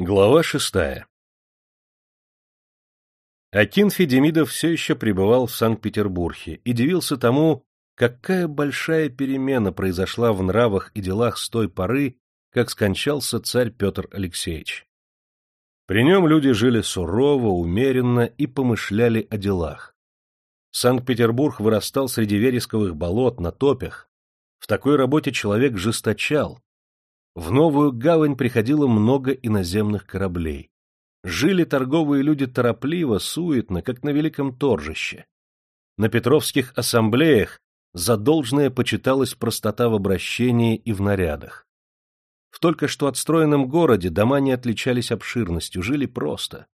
Глава шестая Акинфи Демидов все еще пребывал в Санкт-Петербурге и дивился тому, какая большая перемена произошла в нравах и делах с той поры, как скончался царь Петр Алексеевич. При нем люди жили сурово, умеренно и помышляли о делах. Санкт-Петербург вырастал среди вересковых болот на топях. В такой работе человек жесточал. В новую гавань приходило много иноземных кораблей. Жили торговые люди торопливо, суетно, как на великом торжище. На петровских ассамблеях задолженная почиталась простота в обращении и в нарядах. В только что отстроенном городе дома не отличались обширностью, жили просто.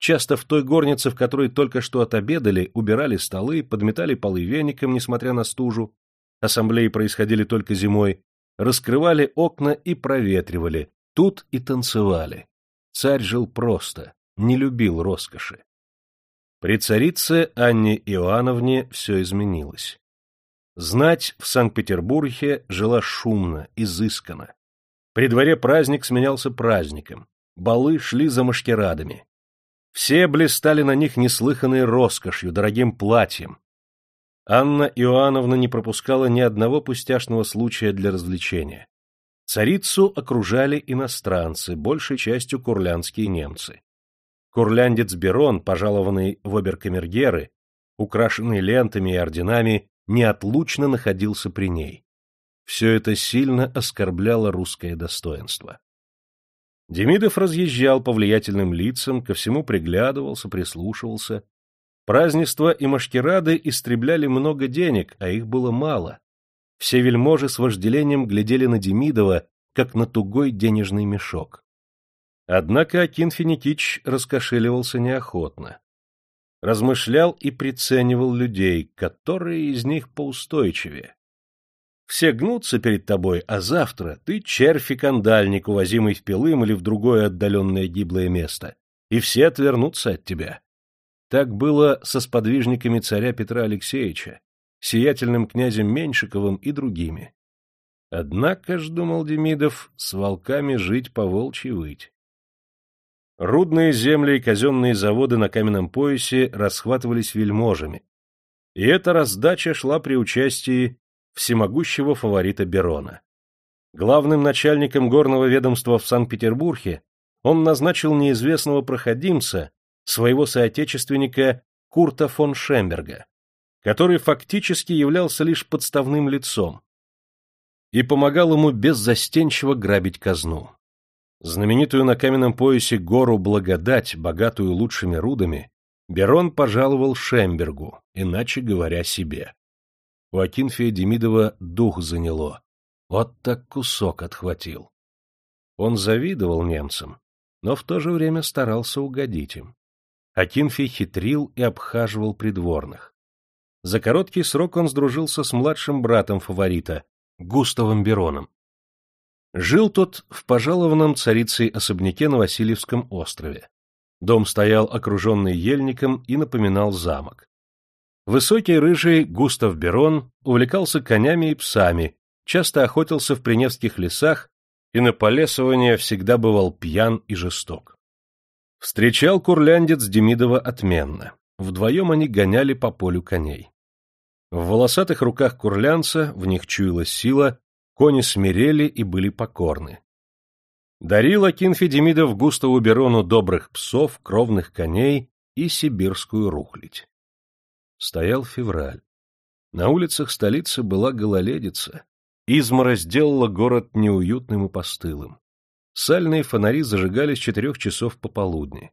Часто в той горнице, в которой только что отобедали, убирали столы, подметали полы веником, несмотря на стужу, ассамблеи происходили только зимой, раскрывали окна и проветривали, тут и танцевали. Царь жил просто, не любил роскоши. При царице Анне Иоанновне все изменилось. Знать в Санкт-Петербурге жила шумно, изысканно. При дворе праздник сменялся праздником, балы шли за машкерадами. Все блистали на них неслыханной роскошью, дорогим платьем. Анна Иоанновна не пропускала ни одного пустяшного случая для развлечения. Царицу окружали иностранцы, большей частью курлянские немцы. Курляндец Берон, пожалованный в оберкамергеры, украшенный лентами и орденами, неотлучно находился при ней. Все это сильно оскорбляло русское достоинство. Демидов разъезжал по влиятельным лицам, ко всему приглядывался, прислушивался. Празднества и машкерады истребляли много денег, а их было мало. Все вельможи с вожделением глядели на Демидова, как на тугой денежный мешок. Однако Акин Финикич раскошеливался неохотно. Размышлял и приценивал людей, которые из них поустойчивее. Все гнутся перед тобой, а завтра ты червь и кандальник, увозимый в Пилым или в другое отдаленное гиблое место, и все отвернутся от тебя. Так было со сподвижниками царя Петра Алексеевича, сиятельным князем Меньшиковым и другими. Однако ж, думал Демидов, с волками жить по волчьи выть. Рудные земли и казенные заводы на каменном поясе расхватывались вельможами, и эта раздача шла при участии всемогущего фаворита Берона. Главным начальником горного ведомства в Санкт-Петербурге он назначил неизвестного проходимца, своего соотечественника Курта фон Шемберга, который фактически являлся лишь подставным лицом и помогал ему беззастенчиво грабить казну. Знаменитую на каменном поясе гору Благодать, богатую лучшими рудами, Берон пожаловал Шембергу, иначе говоря, себе. У Акинфия Демидова дух заняло. Вот так кусок отхватил. Он завидовал немцам, но в то же время старался угодить им. Акинфий хитрил и обхаживал придворных. За короткий срок он сдружился с младшим братом фаворита, Густавом Бероном. Жил тот в пожалованном царицей особняке на Васильевском острове. Дом стоял окруженный ельником и напоминал замок. Высокий рыжий Густав Берон увлекался конями и псами, часто охотился в Приневских лесах и на полесывание всегда бывал пьян и жесток. Встречал курляндец Демидова отменно. Вдвоем они гоняли по полю коней. В волосатых руках курлянца, в них чуялась сила, кони смирели и были покорны. Дарил Акинфи Демидов Густаву Берону добрых псов, кровных коней и сибирскую рухлядь. Стоял февраль. На улицах столицы была гололедица. Измора сделала город неуютным и постылым. Сальные фонари зажигались четырех часов пополудни.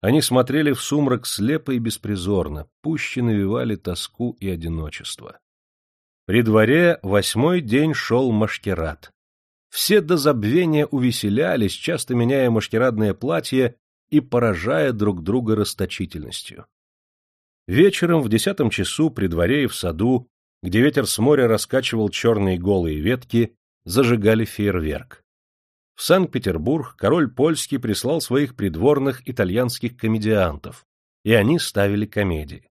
Они смотрели в сумрак слепо и беспризорно, пуще навевали тоску и одиночество. При дворе восьмой день шел машкерад. Все до забвения увеселялись, часто меняя машкерадное платье и поражая друг друга расточительностью. Вечером в десятом часу при дворе и в саду, где ветер с моря раскачивал черные голые ветки, зажигали фейерверк. В Санкт-Петербург король польский прислал своих придворных итальянских комедиантов, и они ставили комедии.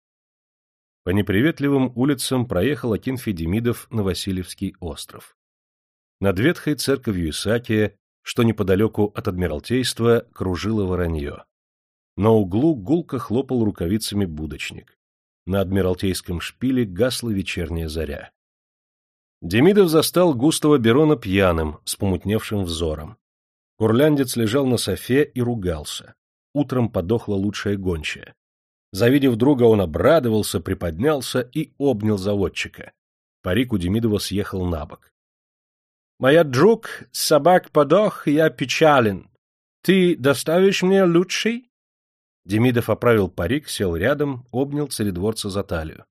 По неприветливым улицам проехал Акинфий Демидов на Васильевский остров. Над ветхой церковью Исаакия что неподалеку от Адмиралтейства кружило воронье. На углу гулко хлопал рукавицами будочник. На Адмиралтейском шпиле гасла вечерняя заря. Демидов застал густого Берона пьяным, с помутневшим взором. Курляндец лежал на софе и ругался. Утром подохла лучшая гончая. Завидев друга, он обрадовался, приподнялся и обнял заводчика. Парик у Демидова съехал на бок. — Моя друг, собак подох, я печален. Ты доставишь мне лучший? Демидов оправил парик, сел рядом, обнял царедворца за талию. —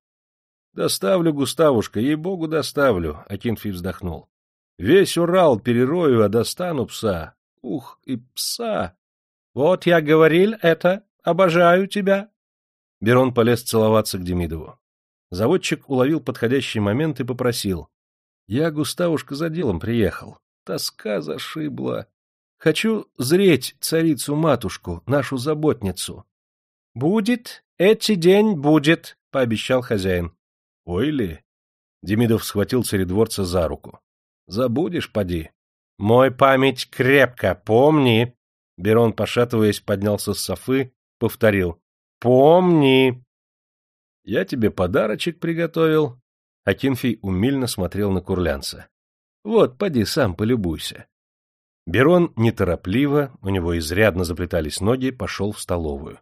Доставлю, Густавушка, ей-богу, доставлю, — Акинфий вздохнул. — Весь Урал перерою, а достану пса. Ух, и пса! — Вот я говорил это, обожаю тебя. Берон полез целоваться к Демидову. Заводчик уловил подходящий момент и попросил. — Я, Густавушка, за делом приехал. Тоска зашибла. Хочу зреть царицу-матушку, нашу заботницу. — Будет, эти день будет, — пообещал хозяин. — Ой ли? Демидов схватил царедворца за руку. — Забудешь, поди. — Мой память крепко, помни. Берон, пошатываясь, поднялся с софы, повторил. — Помни. — Я тебе подарочек приготовил. Акинфий умильно смотрел на курлянца. — Вот, поди, сам полюбуйся. Берон неторопливо, у него изрядно заплетались ноги, пошел в столовую.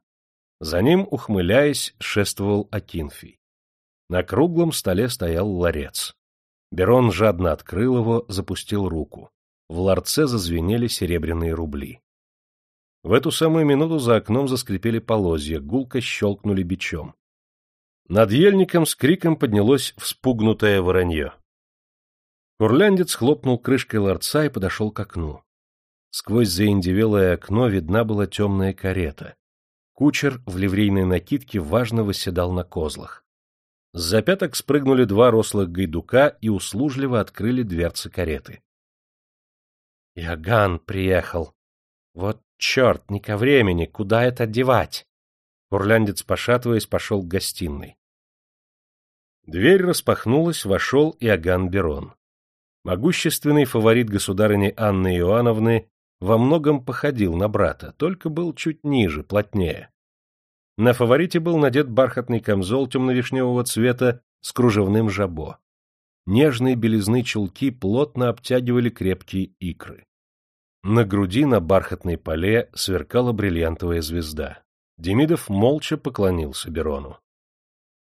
За ним, ухмыляясь, шествовал Акинфий. На круглом столе стоял ларец. Берон жадно открыл его, запустил руку. В ларце зазвенели серебряные рубли. В эту самую минуту за окном заскрипели полозья, гулко щелкнули бичом. Над ельником с криком поднялось вспугнутое воронье. Курляндец хлопнул крышкой ларца и подошел к окну. Сквозь заиндевелое окно видна была темная карета. Кучер в ливрейной накидке важно восседал на козлах. С запяток спрыгнули два рослых гайдука и услужливо открыли дверцы кареты. — Яган приехал. Вот черт, не ко времени, куда это девать? Курляндец, пошатываясь, пошел к гостиной. Дверь распахнулась, вошел Иоганн Берон. Могущественный фаворит государыни Анны Иоанновны во многом походил на брата, только был чуть ниже, плотнее. На фаворите был надет бархатный камзол темно-вишневого цвета с кружевным жабо. Нежные белизны чулки плотно обтягивали крепкие икры. На груди на бархатной поле сверкала бриллиантовая звезда. Демидов молча поклонился Берону.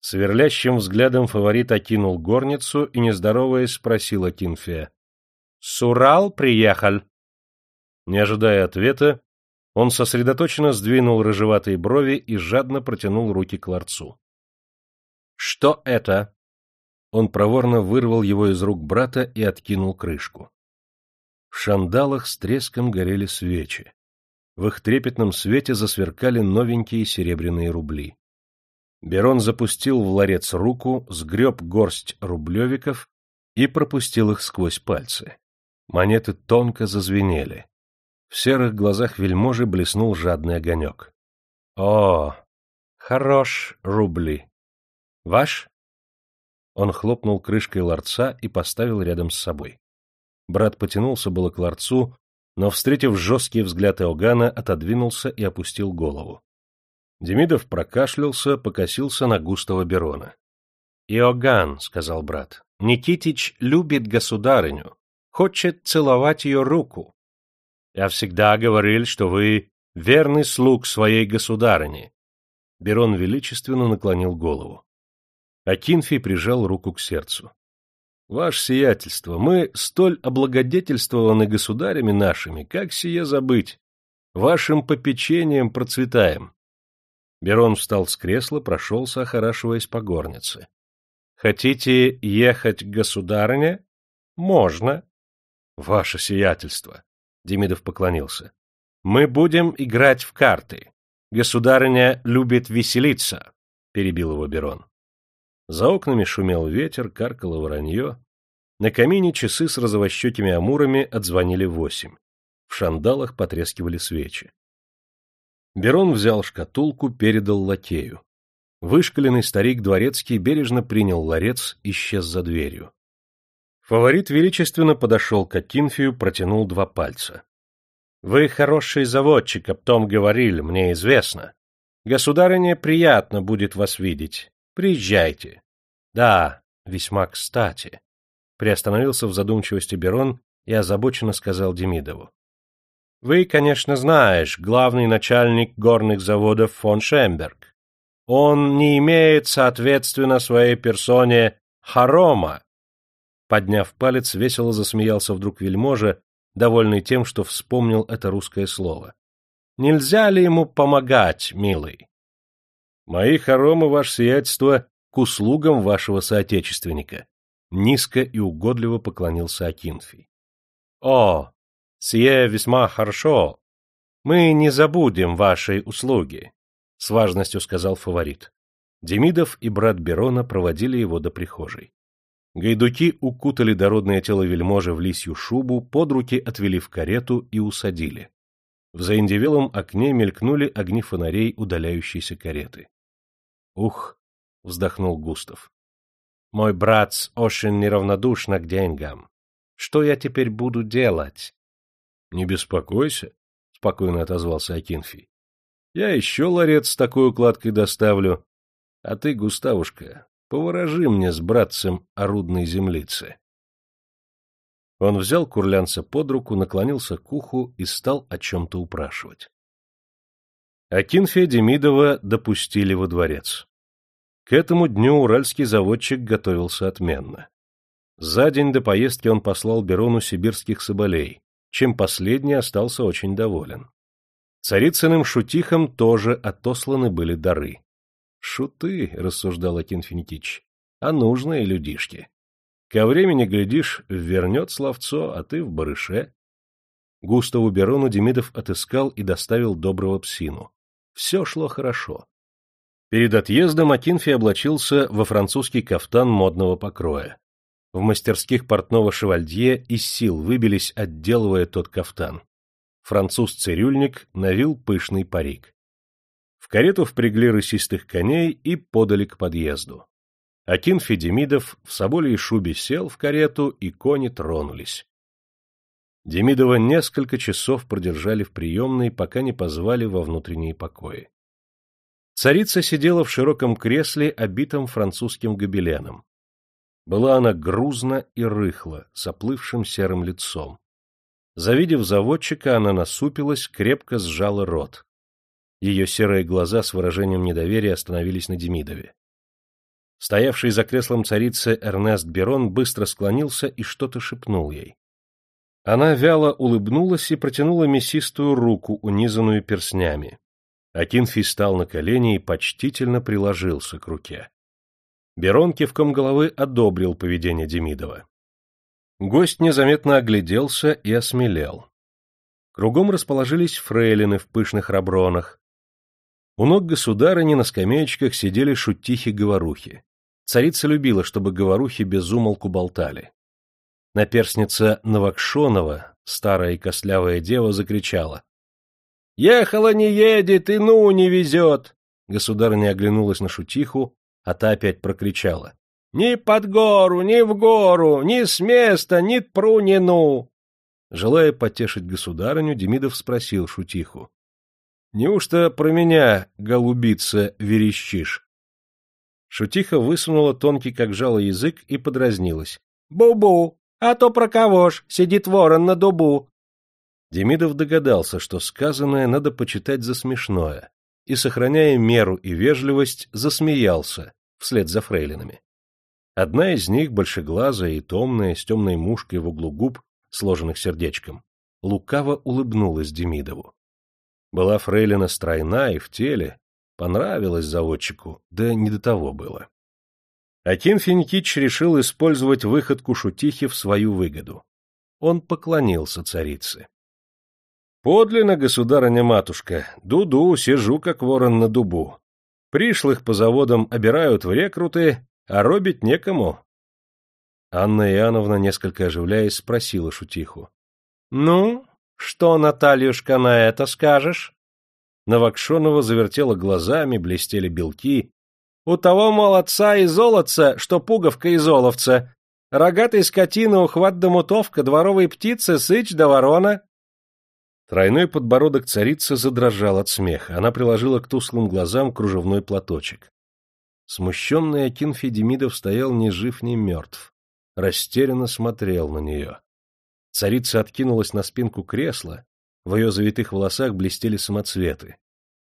Сверлящим взглядом фаворит окинул горницу и, не здороваясь, спросил Акинфия. — Сурал приехал? Не ожидая ответа, он сосредоточенно сдвинул рыжеватые брови и жадно протянул руки к ларцу. — Что это? Он проворно вырвал его из рук брата и откинул крышку. В шандалах с треском горели свечи. В их трепетном свете засверкали новенькие серебряные рубли. Берон запустил в ларец руку, сгреб горсть рублевиков и пропустил их сквозь пальцы. Монеты тонко зазвенели. В серых глазах вельможи блеснул жадный огонек. — О, хорош рубли. Ваш? Он хлопнул крышкой ларца и поставил рядом с собой. Брат потянулся было к ларцу, но, встретив жесткий взгляд Иоганна, отодвинулся и опустил голову. Демидов прокашлялся, покосился на густого Берона. — Иоганн, — сказал брат, — Никитич любит государыню, хочет целовать ее руку. Я всегда говорил, что вы верный слуг своей государыни. Берон величественно наклонил голову. Акинфий прижал руку к сердцу. — Ваше сиятельство, мы столь облагодетельствованы государями нашими, как сие забыть? Вашим попечением процветаем. Берон встал с кресла, прошелся, охорашиваясь по горнице. — Хотите ехать к государыне? — Можно. — Ваше сиятельство. Демидов поклонился. — Мы будем играть в карты. Государыня любит веселиться, — перебил его Берон. За окнами шумел ветер, каркало воронье. На камине часы с розовощекими амурами отзвонили восемь. В шандалах потрескивали свечи. Берон взял шкатулку, передал лакею. Вышкаленный старик дворецкий бережно принял ларец, исчез за дверью. Фаворит величественно подошел к Акинфию, протянул два пальца. Вы хороший заводчик, об том говорили, мне известно. Государыне приятно будет вас видеть. Приезжайте. Да, весьма кстати. Приостановился в задумчивости Берон и озабоченно сказал Демидову. Вы, конечно, знаешь, главный начальник горных заводов фон Шемберг. Он не имеет, соответственно, своей персоне хорома. Подняв палец, весело засмеялся вдруг вельможа, довольный тем, что вспомнил это русское слово. Нельзя ли ему помогать, милый? Мои хоромы, ваше сиятельство, к услугам вашего соотечественника. Низко и угодливо поклонился Акинфий. О, сие весьма хорошо. Мы не забудем вашей услуги, с важностью сказал фаворит. Демидов и брат Берона проводили его до прихожей. Гайдуки укутали дородное тело вельможи в лисью шубу, под руки отвели в карету и усадили. В заиндевелом окне мелькнули огни фонарей удаляющейся кареты. «Ух!» — вздохнул Густав. «Мой брат очень неравнодушна к деньгам. Что я теперь буду делать?» «Не беспокойся», — спокойно отозвался Акинфий. «Я еще ларец с такой укладкой доставлю. А ты, Густавушка, Поворожи мне с братцем орудной землицы. Он взял курлянца под руку, наклонился к уху и стал о чем-то упрашивать. Акинфия Демидова допустили во дворец. К этому дню уральский заводчик готовился отменно. За день до поездки он послал Берону сибирских соболей, чем последний остался очень доволен. Царицыным шутихам тоже отосланы были дары. Шуты, — рассуждал Акин Финикич, — а нужные людишки. Ко времени, глядишь, вернет словцо, а ты в барыше. Густаву Берону Демидов отыскал и доставил доброго псину. Все шло хорошо. Перед отъездом Акинфи облачился во французский кафтан модного покроя. В мастерских портного шевальдье из сил выбились, отделывая тот кафтан. Француз-цирюльник навил пышный парик. В карету впрягли рысистых коней и подали к подъезду. Акин Федемидов в соболей шубе сел в карету, и кони тронулись. Демидова несколько часов продержали в приемной, пока не позвали во внутренние покои. Царица сидела в широком кресле, обитом французским гобеленом. Была она грузна и рыхла, с оплывшим серым лицом. Завидев заводчика, она насупилась, крепко сжала рот. Ее серые глаза с выражением недоверия остановились на Демидове. Стоявший за креслом царицы Эрнест Берон быстро склонился и что-то шепнул ей. Она вяло улыбнулась и протянула мясистую руку, унизанную перстнями. Акинфий стал на колени и почтительно приложился к руке. Берон кивком головы одобрил поведение Демидова. Гость незаметно огляделся и осмелел. Кругом расположились фрейлины в пышных рабронах, у ног государыни на скамеечках сидели шутихи-говорухи. Царица любила, чтобы говорухи без умолку болтали. Наперсница Новокшонова, старая и костлявая дева, закричала. — Ехала не едет, и ну не везет! Государыня оглянулась на шутиху, а та опять прокричала. — Ни под гору, ни в гору, ни с места, ни тпру, ни ну! Желая потешить государыню, Демидов спросил шутиху. Неужто про меня, голубица, верещишь? Шутиха высунула тонкий, как жало, язык и подразнилась. «Бу-бу! А то про кого ж? Сидит ворон на дубу!» Демидов догадался, что сказанное надо почитать за смешное, и, сохраняя меру и вежливость, засмеялся вслед за фрейлинами. Одна из них, большеглазая и томная, с темной мушкой в углу губ, сложенных сердечком, лукаво улыбнулась Демидову. Была фрейлина стройна и в теле, понравилась заводчику, да не до того было. Акин Финикич решил использовать выходку шутихи в свою выгоду. Он поклонился царице. — Подлинно, государыня-матушка, дуду, сижу, как ворон на дубу. Пришлых по заводам обирают в рекруты, а робить некому. Анна Иоанновна, несколько оживляясь, спросила шутиху. — Ну, что, Натальюшка, на это скажешь? Новокшонова завертела глазами, блестели белки. У того молодца и золотца, что пуговка и золовца. Рогатой скотины ухват да мутовка, дворовой птицы, сыч да ворона. Тройной подбородок царицы задрожал от смеха. Она приложила к тусклым глазам кружевной платочек. Смущенный Акинфий Демидов стоял ни жив, ни мертв. Растерянно смотрел на нее. Царица откинулась на спинку кресла, в ее завитых волосах блестели самоцветы.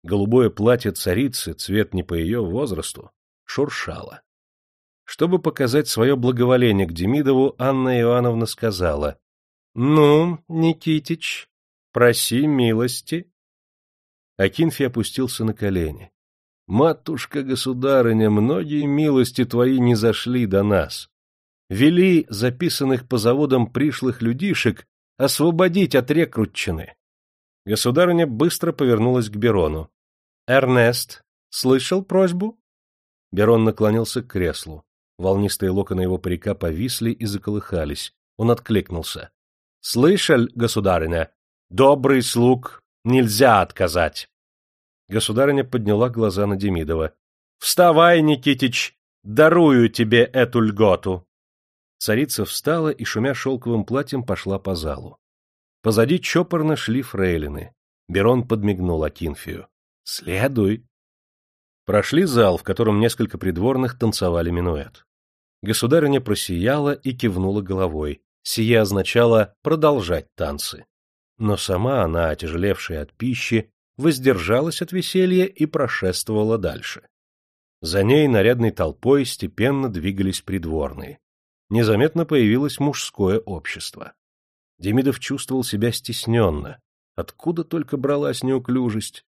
Голубое платье царицы, цвет не по ее возрасту, шуршало. Чтобы показать свое благоволение к Демидову, Анна Иоанновна сказала, — Ну, Никитич, проси милости. Акинфий опустился на колени. — Матушка-государыня, многие милости твои не зашли до нас. Вели записанных по заводам пришлых людишек освободить от рекрутчины. Государыня быстро повернулась к Берону. — Эрнест, слышал просьбу? Берон наклонился к креслу. Волнистые локоны его парика повисли и заколыхались. Он откликнулся. — Слышал, государыня, добрый слуг нельзя отказать. Государыня подняла глаза на Демидова. — Вставай, Никитич, дарую тебе эту льготу. Царица встала и, шумя шелковым платьем, пошла по залу. Позади чопорно шли фрейлины. Берон подмигнул Акинфию. — Следуй. Прошли зал, в котором несколько придворных танцевали минуэт. Государыня просияла и кивнула головой. Сие означало продолжать танцы. Но сама она, отяжелевшая от пищи, воздержалась от веселья и прошествовала дальше. За ней нарядной толпой степенно двигались придворные. Незаметно появилось мужское общество. Демидов чувствовал себя стесненно. Откуда только бралась неуклюжесть?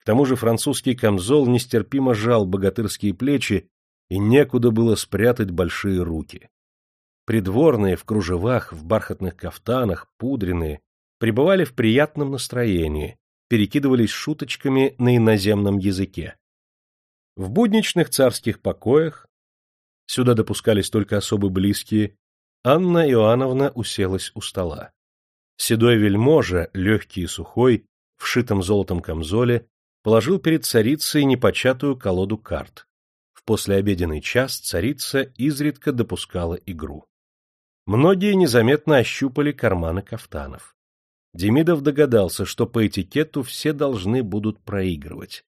К тому же французский камзол нестерпимо жал богатырские плечи и некуда было спрятать большие руки. Придворные в кружевах, в бархатных кафтанах, пудренные, пребывали в приятном настроении, перекидывались шуточками на иноземном языке. В будничных царских покоях, сюда допускались только особо близкие, Анна Иоанновна уселась у стола. Седой вельможа, легкий и сухой, в шитом золотом камзоле, положил перед царицей непочатую колоду карт послеобеденный час царица изредка допускала игру. Многие незаметно ощупали карманы кафтанов. Демидов догадался, что по этикету все должны будут проигрывать.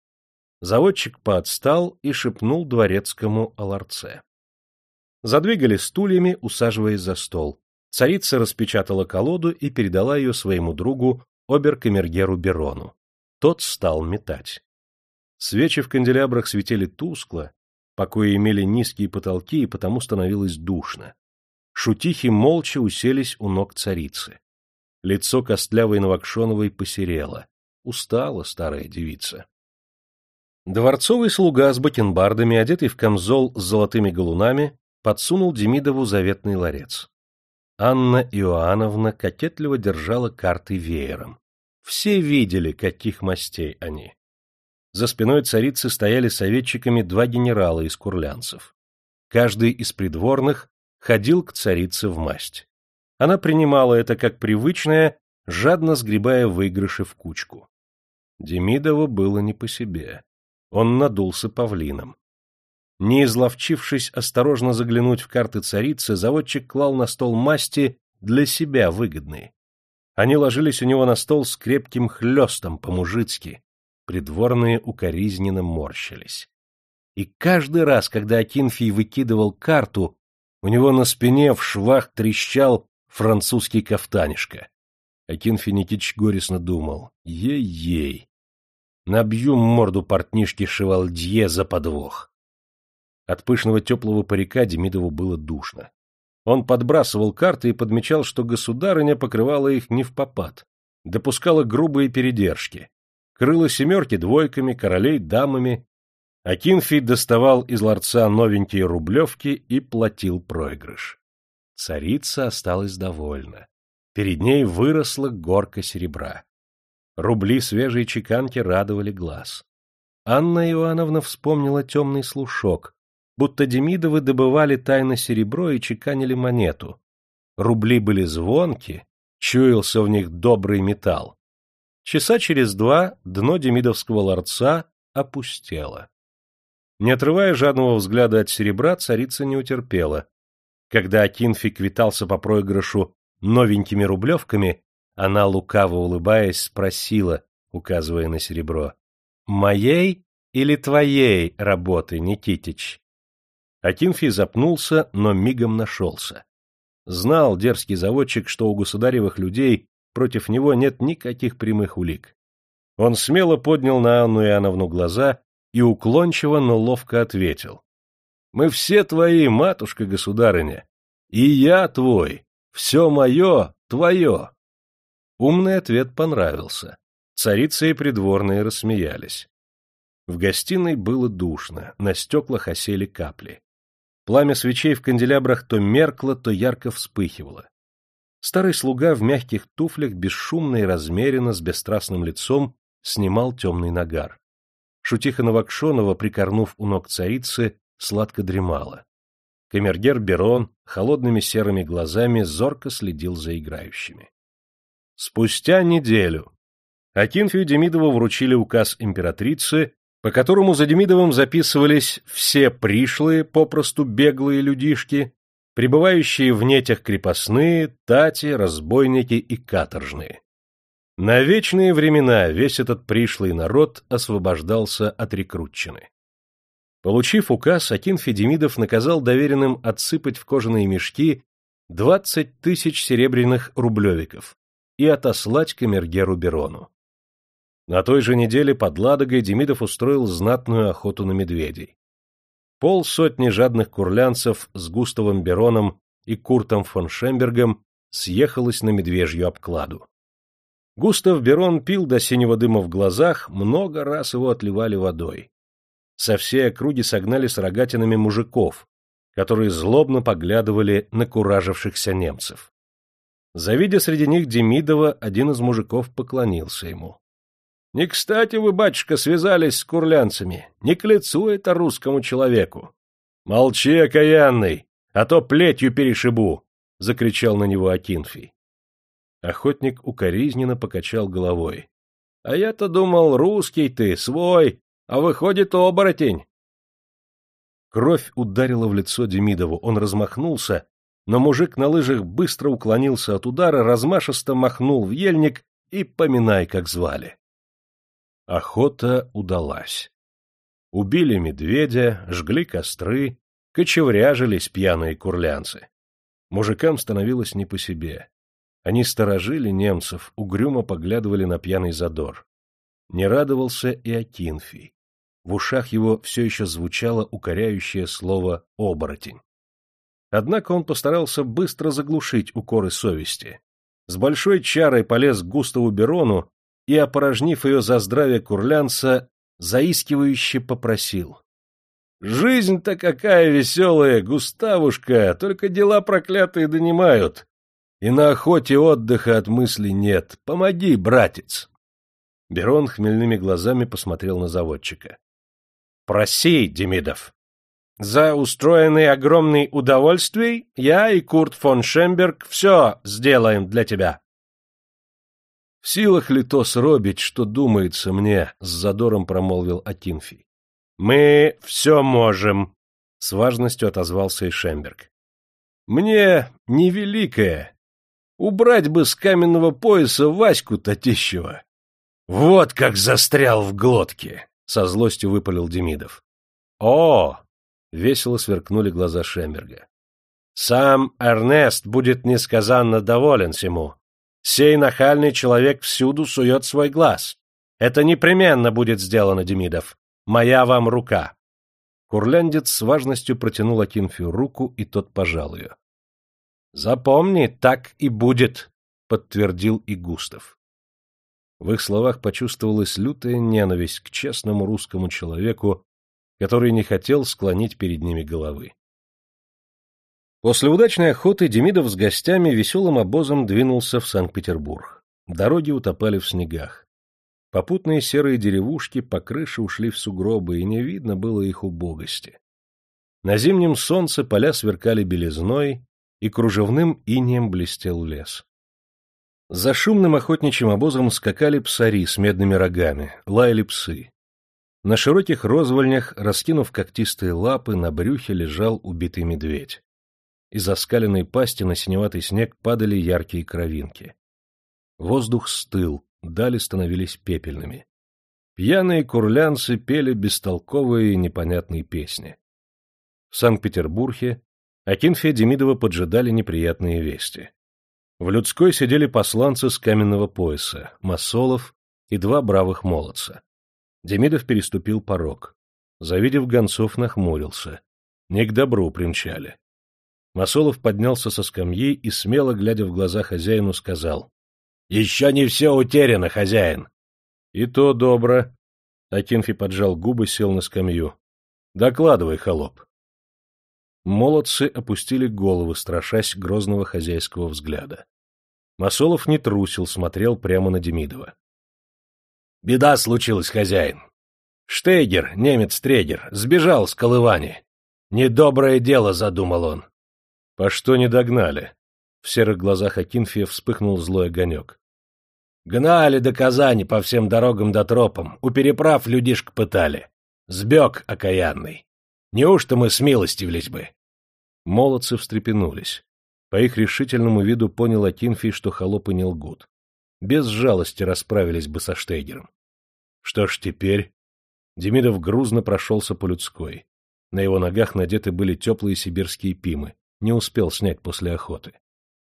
Заводчик поотстал и шепнул дворецкому о ларце. Задвигали стульями, усаживаясь за стол. Царица распечатала колоду и передала ее своему другу, оберкамергеру Берону. Тот стал метать. Свечи в канделябрах светили тускло, Покои имели низкие потолки, и потому становилось душно. Шутихи молча уселись у ног царицы. Лицо костлявой Новокшоновой посерело. Устала старая девица. Дворцовый слуга с бакенбардами, одетый в камзол с золотыми галунами, подсунул Демидову заветный ларец. Анна Иоанновна кокетливо держала карты веером. Все видели, каких мастей они. За спиной царицы стояли советчиками два генерала из курлянцев. Каждый из придворных ходил к царице в масть. Она принимала это как привычное, жадно сгребая выигрыши в кучку. Демидову было не по себе. Он надулся павлином. Не изловчившись осторожно заглянуть в карты царицы, заводчик клал на стол масти для себя выгодные. Они ложились у него на стол с крепким хлестом по-мужицки, Придворные укоризненно морщились. И каждый раз, когда Акинфий выкидывал карту, у него на спине в швах трещал французский кафтанишка. Акинфий Никитич горестно думал, ей-ей, набью морду портнишки Шевальдье за подвох. От пышного теплого парика Демидову было душно. Он подбрасывал карты и подмечал, что государыня покрывала их не в попад, допускала грубые передержки, крыла семерки двойками, королей дамами. Акинфий доставал из ларца новенькие рублевки и платил проигрыш. Царица осталась довольна. Перед ней выросла горка серебра. Рубли свежей чеканки радовали глаз. Анна Иоанновна вспомнила темный слушок, будто Демидовы добывали тайно серебро и чеканили монету. Рубли были звонки, чуялся в них добрый металл. Часа через два дно Демидовского ларца опустело. Не отрывая жадного взгляда от серебра, царица не утерпела. Когда Акинфи квитался по проигрышу новенькими рублевками, Она, лукаво улыбаясь, спросила, указывая на серебро. — Моей или твоей работы, Никитич? Акинфий запнулся, но мигом нашелся. Знал дерзкий заводчик, что у государевых людей против него нет никаких прямых улик. Он смело поднял на Анну Иоанновну глаза и уклончиво, но ловко ответил. — Мы все твои, матушка-государыня, и я твой, все мое твое. Умный ответ понравился. Царица и придворные рассмеялись. В гостиной было душно, на стеклах осели капли. Пламя свечей в канделябрах то меркло, то ярко вспыхивало. Старый слуга в мягких туфлях бесшумно и размеренно, с бесстрастным лицом, снимал темный нагар. Шутиха Новокшонова, прикорнув у ног царицы, сладко дремала. Камергер Берон холодными серыми глазами зорко следил за играющими. Спустя неделю Акинфию Демидову вручили указ императрицы, по которому за Демидовым записывались все пришлые, попросту беглые людишки, пребывающие в нетях крепостные, тати, разбойники и каторжные. На вечные времена весь этот пришлый народ освобождался от рекрутчины. Получив указ, Акин Федемидов наказал доверенным отсыпать в кожаные мешки двадцать тысяч серебряных рублевиков, и отослать камергеру Берону. На той же неделе под Ладогой Демидов устроил знатную охоту на медведей. Полсотни жадных курлянцев с Густавом Бероном и Куртом фон Шембергом съехалось на медвежью обкладу. Густав Берон пил до синего дыма в глазах, много раз его отливали водой. Со всей округи согнали с рогатинами мужиков, которые злобно поглядывали на куражившихся немцев. Завидя среди них Демидова, один из мужиков поклонился ему. — Не кстати вы, батюшка, связались с курлянцами. Не к лицу это русскому человеку. — Молчи, окаянный, а то плетью перешибу! — закричал на него Акинфий. Охотник укоризненно покачал головой. — А я-то думал, русский ты, свой, а выходит оборотень. Кровь ударила в лицо Демидову, он размахнулся но мужик на лыжах быстро уклонился от удара, размашисто махнул в ельник и поминай, как звали. Охота удалась. Убили медведя, жгли костры, кочевряжились пьяные курлянцы. Мужикам становилось не по себе. Они сторожили немцев, угрюмо поглядывали на пьяный задор. Не радовался и Акинфий. В ушах его все еще звучало укоряющее слово «оборотень». Однако он постарался быстро заглушить укоры совести. С большой чарой полез к Густаву Берону и, опорожнив ее за здравие курлянца, заискивающе попросил. — Жизнь-то какая веселая, Густавушка, только дела проклятые донимают. И на охоте отдыха от мыслей нет. Помоги, братец. Берон хмельными глазами посмотрел на заводчика. — Проси, Демидов. За устроенные огромные удовольствия я и Курт фон Шемберг все сделаем для тебя. — Силах ли то сробить, что думается мне? — с задором промолвил Акинфий. — Мы все можем, — с важностью отозвался и Шемберг. — Мне невеликое. Убрать бы с каменного пояса Ваську Татищева. — Вот как застрял в глотке! — со злостью выпалил Демидов. — О! — весело сверкнули глаза Шемберга. «Сам Эрнест будет несказанно доволен всему. Сей нахальный человек всюду сует свой глаз. Это непременно будет сделано, Демидов. Моя вам рука». Курляндец с важностью протянул Акинфию руку, и тот пожал ее. «Запомни, так и будет», — подтвердил и Густав. В их словах почувствовалась лютая ненависть к честному русскому человеку, который не хотел склонить перед ними головы. После удачной охоты Демидов с гостями веселым обозом двинулся в Санкт-Петербург. Дороги утопали в снегах. Попутные серые деревушки по крыше ушли в сугробы, и не видно было их убогости. На зимнем солнце поля сверкали белизной, и кружевным инеем блестел лес. За шумным охотничьим обозом скакали псари с медными рогами, лаяли псы. На широких розвольнях, раскинув когтистые лапы, на брюхе лежал убитый медведь. Из оскаленной пасти на синеватый снег падали яркие кровинки. Воздух стыл, дали становились пепельными. Пьяные курлянцы пели бестолковые и непонятные песни. В Санкт-Петербурге Акинфия Демидова поджидали неприятные вести. В людской сидели посланцы с каменного пояса, Масолов и два бравых молодца. Демидов переступил порог. Завидев гонцов, нахмурился. Не к добру примчали. Масолов поднялся со скамьи и, смело глядя в глаза хозяину, сказал. — Еще не все утеряно, хозяин. — И то добро. Акинфи поджал губы, сел на скамью. — Докладывай, холоп. Молодцы опустили головы, страшась грозного хозяйского взгляда. Масолов не трусил, смотрел прямо на Демидова. — Беда случилась, хозяин. Штейгер, немец-трегер, сбежал с Колывани. Недоброе дело задумал он. — По что не догнали? В серых глазах Акинфия вспыхнул злой огонек. — Гнали до Казани по всем дорогам до тропам, у переправ людишек пытали. Сбег окаянный. Неужто мы смилостивились бы? Молодцы встрепенулись. По их решительному виду понял Акинфий, что холопы не лгут. Без жалости расправились бы со Штейгером. Что ж теперь? Демидов грузно прошелся по людской. На его ногах надеты были теплые сибирские пимы. Не успел снять после охоты.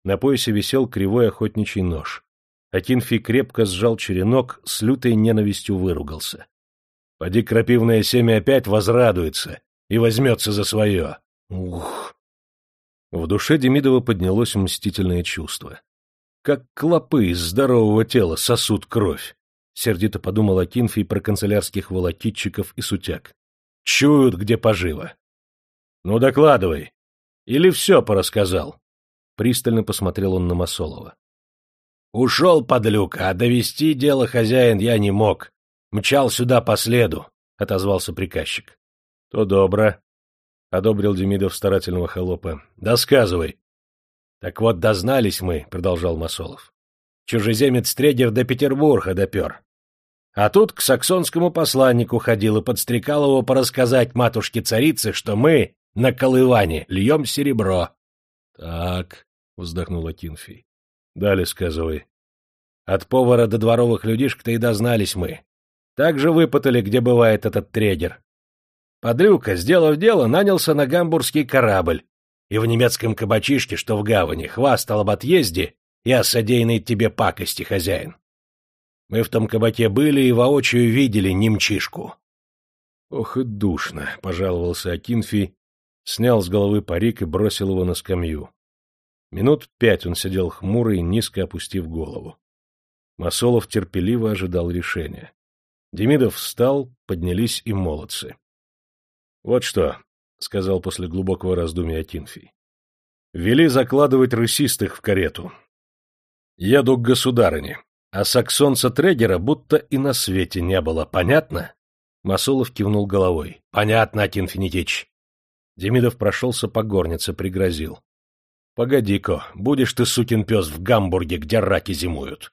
На поясе висел кривой охотничий нож. Акинфий крепко сжал черенок, с лютой ненавистью выругался. Поди крапивное семя опять возрадуется и возьмется за свое. Ух! В душе Демидова поднялось мстительное чувство. Как клопы из здорового тела сосут кровь. Сердито подумал Акинфий про канцелярских волокитчиков и сутяг. Чуют, где поживо. Ну, докладывай. Или все порассказал? Пристально посмотрел он на Масолова. Ушел, подлюка, а довести дело хозяин я не мог. Мчал сюда по следу, — отозвался приказчик. — То добро, — одобрил Демидов старательного холопа. — Досказывай. — Так вот, дознались мы, — продолжал Масолов. Чужеземец Трегер до Петербурга допер. А тут к саксонскому посланнику ходил и подстрекал его порассказать матушке-царице, что мы на колыване льем серебро. — Так, — вздохнул Акинфий. — Далее сказывай. От повара до дворовых людишек-то и дознались мы. Так же выпытали, где бывает этот трегер. Подрюка, сделав дело, нанялся на гамбургский корабль и в немецком кабачишке, что в гавани, хвастал об отъезде и о содеянной тебе пакости, хозяин. Мы в том кабаке были и воочию видели немчишку. — Ох и душно, — пожаловался Акинфий, снял с головы парик и бросил его на скамью. Минут пять он сидел хмурый, низко опустив голову. Масолов терпеливо ожидал решения. Демидов встал, поднялись и молодцы. — Вот что, — сказал после глубокого раздумья Атинфий. — Вели закладывать рысистых в карету. Еду к государыне, а саксонца Трегера будто и на свете не было. Понятно? Масулов кивнул головой. — Понятно, Атинфий Никитич. Демидов прошелся по горнице, пригрозил. — Погоди-ка, будешь ты, сукин пес, в Гамбурге, где раки зимуют.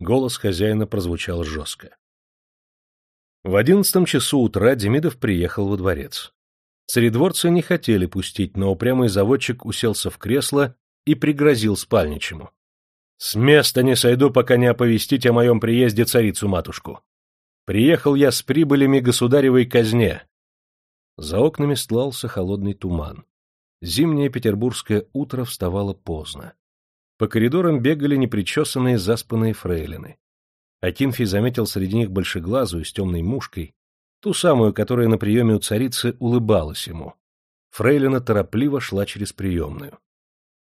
Голос хозяина прозвучал жестко. В одиннадцатом часу утра Демидов приехал во дворец. Царедворцы не хотели пустить, но упрямый заводчик уселся в кресло и пригрозил спальничему. — С места не сойду, пока не оповестить о моем приезде царицу-матушку. Приехал я с прибылями государевой казне. За окнами стлался холодный туман. Зимнее петербургское утро вставало поздно. По коридорам бегали непричесанные заспанные фрейлины. Акинфий заметил среди них большеглазую с темной мушкой, ту самую, которая на приеме у царицы улыбалась ему. Фрейлина торопливо шла через приемную.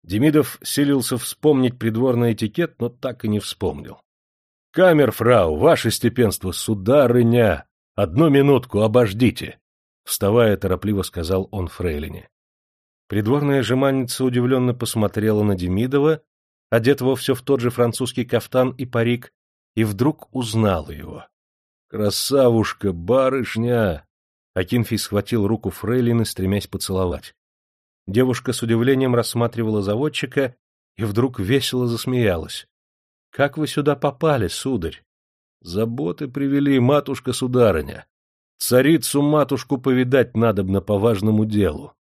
Демидов силился вспомнить придворный этикет, но так и не вспомнил. — Камер, фрау, ваше степенство, сударыня! Одну минутку, обождите! Вставая, торопливо сказал он фрейлине. Придворная жеманница удивленно посмотрела на Демидова, одетого все в тот же французский кафтан и парик, и вдруг узнала его. «Красавушка, барышня!» Акинфий схватил руку Фрейлины, стремясь поцеловать. Девушка с удивлением рассматривала заводчика и вдруг весело засмеялась. — Как вы сюда попали, сударь? — Заботы привели, матушка-сударыня. Царицу-матушку повидать надобно по важному делу.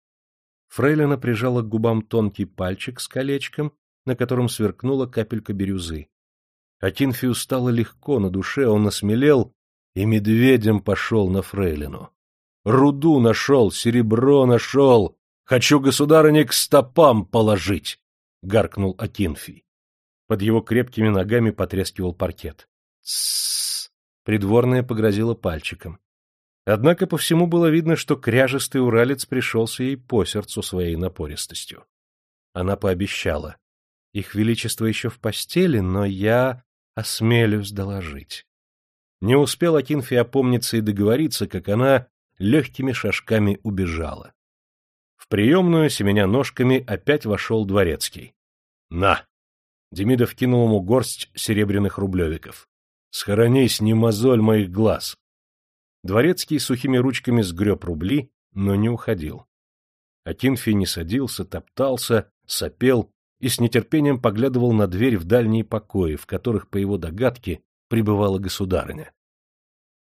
Фрейлина прижала к губам тонкий пальчик с колечком, на котором сверкнула капелька бирюзы. Акинфию стало легко на душе, он осмелел и медведем пошел на фрейлину. Руду нашел, серебро нашел, хочу, государыне, к стопам положить, — гаркнул Акинфий. Под его крепкими ногами потрескивал паркет. Тссс! Придворная погрозила пальчиком. Однако по всему было видно, что кряжестый уралец пришелся ей по сердцу своей напористостью. Она пообещала. Их величество еще в постели, но я осмелюсь доложить. Не успел Акинфи опомниться и договориться, как она легкими шажками убежала. В приемную, семеня ножками, опять вошел дворецкий. — На! Демидов кинул ему горсть серебряных рублевиков. — Схоронись, не мозоль моих глаз! Дворецкий сухими ручками сгреб рубли, но не уходил. Акинфий не садился, топтался, сопел и с нетерпением поглядывал на дверь в дальние покои, в которых, по его догадке, пребывала государыня.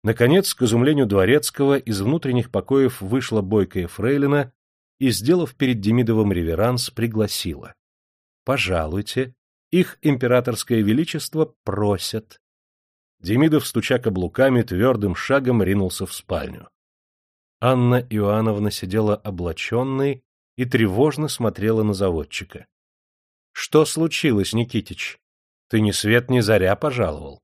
Наконец, к изумлению Дворецкого, из внутренних покоев вышла бойкая фрейлина и, сделав перед Демидовым реверанс, пригласила. — Пожалуйте, их императорское величество просят. Демидов, стуча каблуками, твердым шагом ринулся в спальню. Анна Иоанновна сидела облаченной и тревожно смотрела на заводчика. — Что случилось, Никитич? Ты ни свет ни заря пожаловал.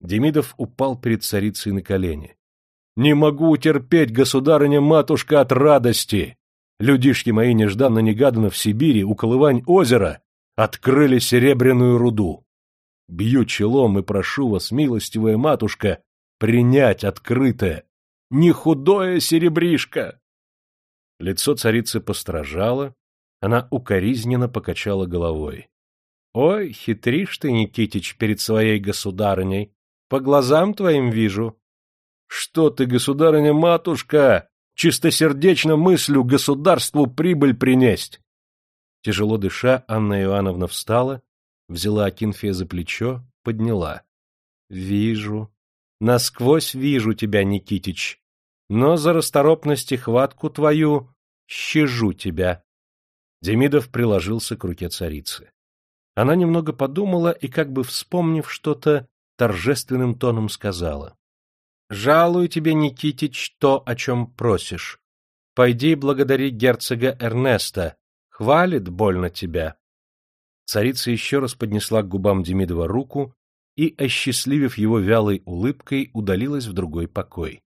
Демидов упал перед царицей на колени. — Не могу утерпеть, государыня-матушка, от радости! Людишки мои нежданно-негаданно в Сибири, у Колывань озера, открыли серебряную руду. Бью челом и прошу вас, милостивая матушка, принять открытое, не худое серебришко. Лицо царицы постражало, она укоризненно покачала головой. — Ой, хитришь ты, Никитич, перед своей государыней. По глазам твоим вижу. — Что ты, государыня-матушка, чистосердечно мыслю государству прибыль принесть? Тяжело дыша, Анна Иоанновна встала, взяла Акинфия за плечо, подняла. — Вижу. Насквозь вижу тебя, Никитич. Но за расторопность и хватку твою щажу тебя. Демидов приложился к руке царицы. Она немного подумала и, как бы вспомнив что-то, торжественным тоном сказала. — Жалую тебе, Никитич, то, о чем просишь. Пойди благодари герцога Эрнеста, хвалит больно тебя. Царица еще раз поднесла к губам Демидова руку и, осчастливив его вялой улыбкой, удалилась в другой покой.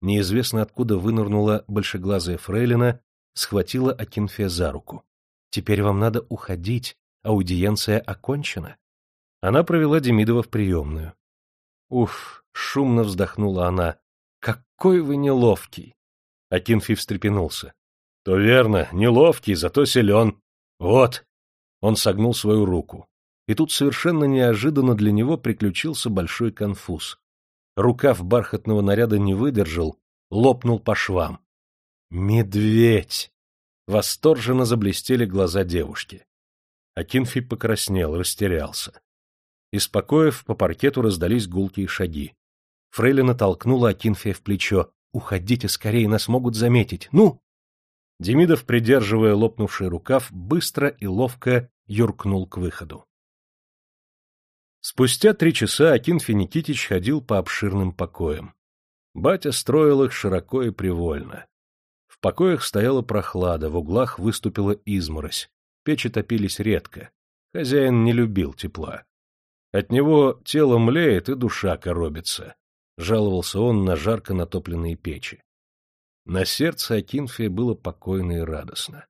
Неизвестно откуда вынырнула большеглазая фрейлина, схватила Акинфия за руку. — Теперь вам надо уходить, аудиенция окончена. Она провела Демидова в приемную. — Уф! — шумно вздохнула она. — Какой вы неловкий! Акинфий встрепенулся. — То верно, неловкий, зато силен. Вот! Он согнул свою руку. И тут совершенно неожиданно для него приключился большой конфуз. Рукав бархатного наряда не выдержал, лопнул по швам. «Медведь!» Восторженно заблестели глаза девушки. Акинфий покраснел, растерялся. Из покоев по паркету раздались гулкие шаги. Фрейлина толкнула Акинфия в плечо. «Уходите скорее, нас могут заметить! Ну!» Демидов, придерживая лопнувший рукав, быстро и ловко юркнул к выходу. Спустя три часа Акинфий Никитич ходил по обширным покоям. Батя строил их широко и привольно. В покоях стояла прохлада, в углах выступила изморозь, печи топились редко. Хозяин не любил тепла. От него тело млеет и душа коробится, — жаловался он на жарко натопленные печи. На сердце Акинфия было покойно и радостно.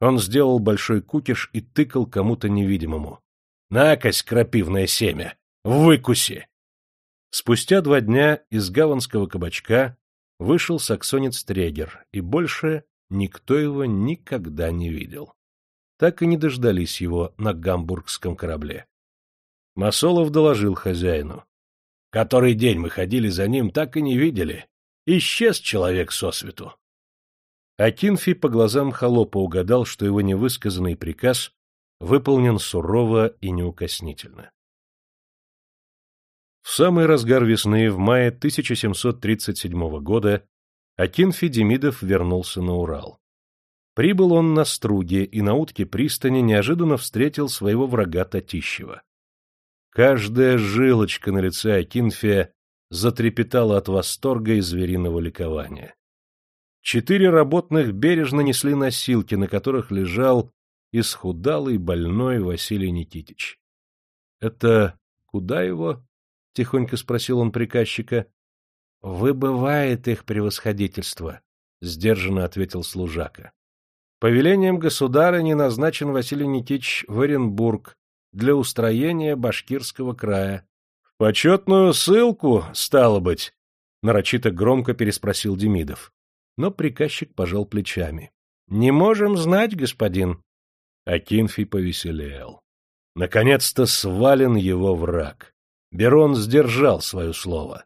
Он сделал большой кукиш и тыкал кому-то невидимому. — Накось, крапивное семя! Выкуси! Спустя два дня из гаванского кабачка вышел саксонец Трегер, и больше никто его никогда не видел. Так и не дождались его на гамбургском корабле. Масолов доложил хозяину. — Который день мы ходили за ним, так и не видели. Исчез человек со свету. Акинфи по глазам холопа угадал, что его невысказанный приказ выполнен сурово и неукоснительно. В самый разгар весны, в мае 1737 года, Акинфи Демидов вернулся на Урал. Прибыл он на Струге и на утке пристани неожиданно встретил своего врага Татищева. Каждая жилочка на лице Акинфия затрепетала от восторга и звериного ликования. Четыре работных бережно несли носилки, на которых лежал исхудалый больной Василий Никитич. — Это куда его? — тихонько спросил он приказчика. — Выбывает их превосходительство, — сдержанно ответил служака. — По велениям государыни назначен Василий Никитич в Оренбург для устроения башкирского края. — почетную ссылку, стало быть? — нарочито громко переспросил Демидов. Но приказчик пожал плечами. — Не можем знать, господин. Акинфий повеселел. Наконец-то свален его враг. Берон сдержал свое слово.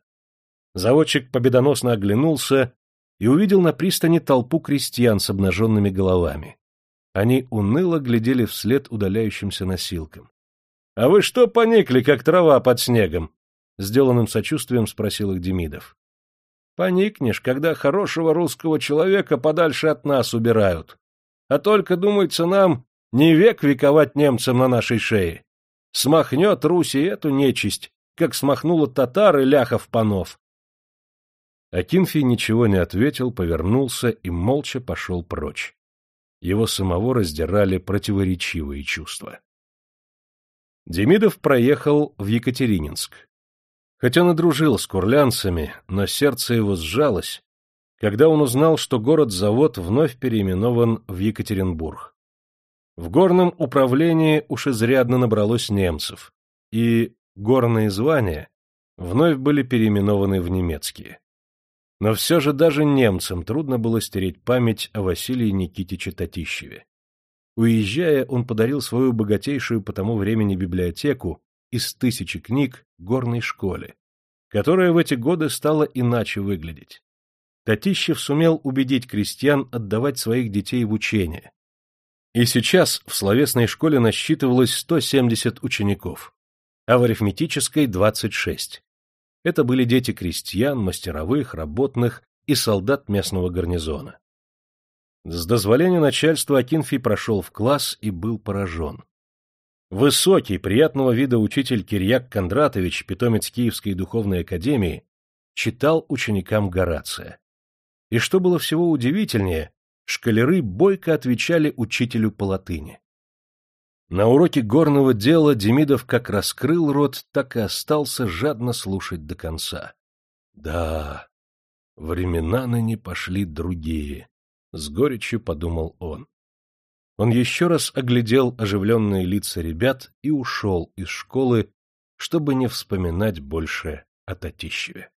Заводчик победоносно оглянулся и увидел на пристани толпу крестьян с обнаженными головами. Они уныло глядели вслед удаляющимся носилкам. — А вы что поникли, как трава под снегом? — сделанным сочувствием спросил их Демидов. Поникнешь, когда хорошего русского человека подальше от нас убирают. А только, думается, нам не век вековать немцам на нашей шее. Смахнет Руси эту нечисть, как смахнула татар и ляхов панов. Акинфий ничего не ответил, повернулся и молча пошел прочь. Его самого раздирали противоречивые чувства. Демидов проехал в Екатерининск. Хоть он и дружил с курлянцами, но сердце его сжалось, когда он узнал, что город-завод вновь переименован в Екатеринбург. В горном управлении уж изрядно набралось немцев, и горные звания вновь были переименованы в немецкие. Но все же даже немцам трудно было стереть память о Василии Никитиче Татищеве. Уезжая, он подарил свою богатейшую по тому времени библиотеку из тысячи книг горной школе, которая в эти годы стала иначе выглядеть. Татищев сумел убедить крестьян отдавать своих детей в учение. И сейчас в словесной школе насчитывалось 170 учеников, а в арифметической — 26. Это были дети крестьян, мастеровых, работных и солдат местного гарнизона. С дозволения начальства Акинфий прошел в класс и был поражен. Высокий, приятного вида учитель Кирьяк Кондратович, питомец Киевской духовной академии, читал ученикам Горация. И что было всего удивительнее, шкалеры бойко отвечали учителю по латыни. На уроке горного дела Демидов как раскрыл рот, так и остался жадно слушать до конца. Да, времена ныне пошли другие, — с горечью подумал он. Он еще раз оглядел оживленные лица ребят и ушел из школы, чтобы не вспоминать больше о Татищеве.